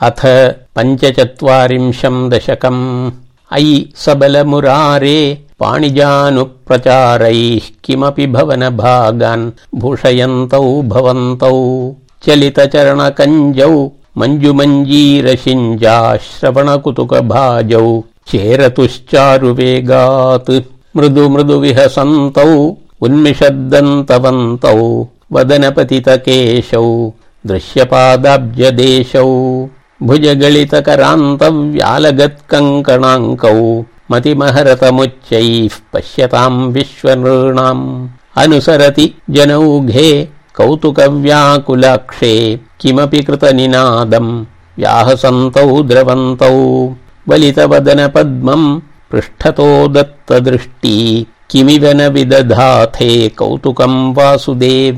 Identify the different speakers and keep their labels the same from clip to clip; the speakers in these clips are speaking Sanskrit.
Speaker 1: अथ पञ्चचत्वारिंशम् दशकम्। अयि सबलमुरारे पाणिजानुप्रचारैः किमपि भवनभागान् भूषयन्तौ भवन्तौ। चलितचरणकञ्जौ मञ्जुमञ्जीरशिञ्जाश्रवणकुतुकभाजौ चेरतुश्चारुवेगात्। मृदु मृदु विहसन्तौ उन्मिषद्दन्तवन्तौ वदनपतितकेशौ दृश्यपादाब्जदेशौ भुजगलितकरान्तव्यालगत्कङ्कणाङ्कौ मतिमहरतमुच्चैः पश्यताम् विश्वनृणाम्। अनुसरति जनौघे कौतुकव्याकुलाक्षे किमपि कृतनिनादम्। व्याहसन्तौ द्रवन्तौ वलितवदनपद्मम् पृष्ठतो दत्तदृष्टी किमिव न विदधाथे कौतुकम् वासुदेव।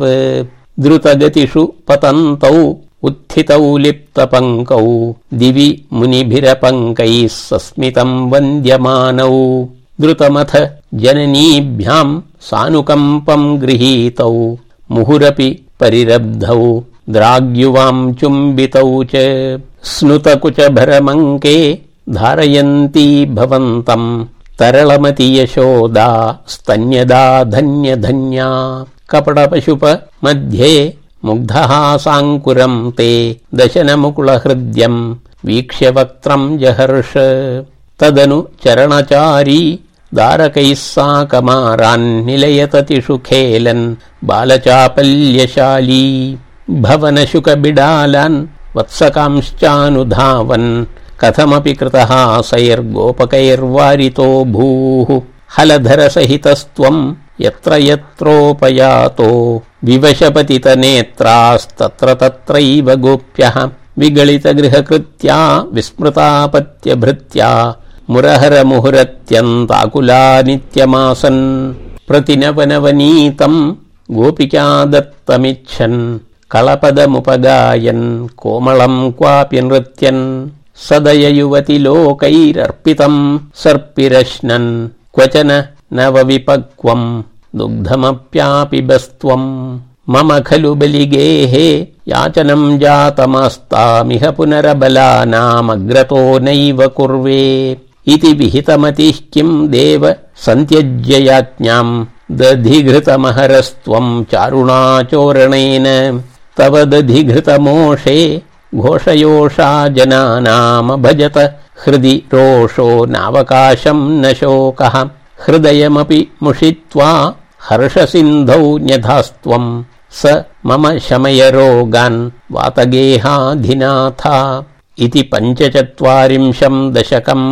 Speaker 1: द्रुतगतिषु पतन्तौ उत्थितौ लिप्तपङ्कौ दिवि मुनिभिरपङ्कैः सस्मितम् वन्द्यमानौ। द्रुतमथ जननीभ्याम् सानुकम्पम् गृहीतौ। मुहुरपि परिरब्धौ। द्राग्युवाम् चुम्बितौ च स्नुतकुचभरमङ्के धारयन्ती भवन्तम् तरलमति यशोदा स्तन्यदा धन्य धन्या कपटपशुप मध्ये मुग्धहासाङ्कुरम् ते दशनमुकुलहृद्यम् वीक्ष्य वक्त्रम् जहर्ष। तदनु चरणचारी दारकैः साकमारान्निलयततिषु खेलन् बालचापल्यशाली भवनशुकबिडालान् वत्सकांश्चानुधावन् कथमपि कृतः सैर्गोपकैर्वारितो भूः हलधरसहितस्त्वम् यत्र यत्रोपयातो विवशपतितनेत्रास्तत्र तत्रैव गोप्यः विगलितगृहकृत्या विस्मृतापत्यभृत्या मुरहरमुहुरत्यन्ताकुला नित्यमासन् प्रतिनवनवनीतम् गोपिका दत्तमिच्छन् कळपदमुपगायन् कोमलम् क्वापि नृत्यन् सदय युवति लोकैरर्पितम् सर्पिरश्नन् क्वचन नवविपक्वम् दुग्धमप्यापि बस्त्वम्। मम खलु बलिगेः याचनम् जातमस्तामिह पुनरबलानामग्रतो नैव कुर्वे। इति विहितमतिः किम् देव सन्त्यज्य याज्ञाम् दधिघृतमहरस्त्वम् चारुणाचोरणेन। तव दधिघृतमोषे घोषयोषा जनानामभजत हृदि रोषो नावकाशम् न शोकः हृदयमपि मुषित्वा हर्षसिन्धौ न्यधास्त्वम् स मम शमय रोगान् वातगेहाधिनाथा इति पञ्चचत्वारिंशम् दशकम्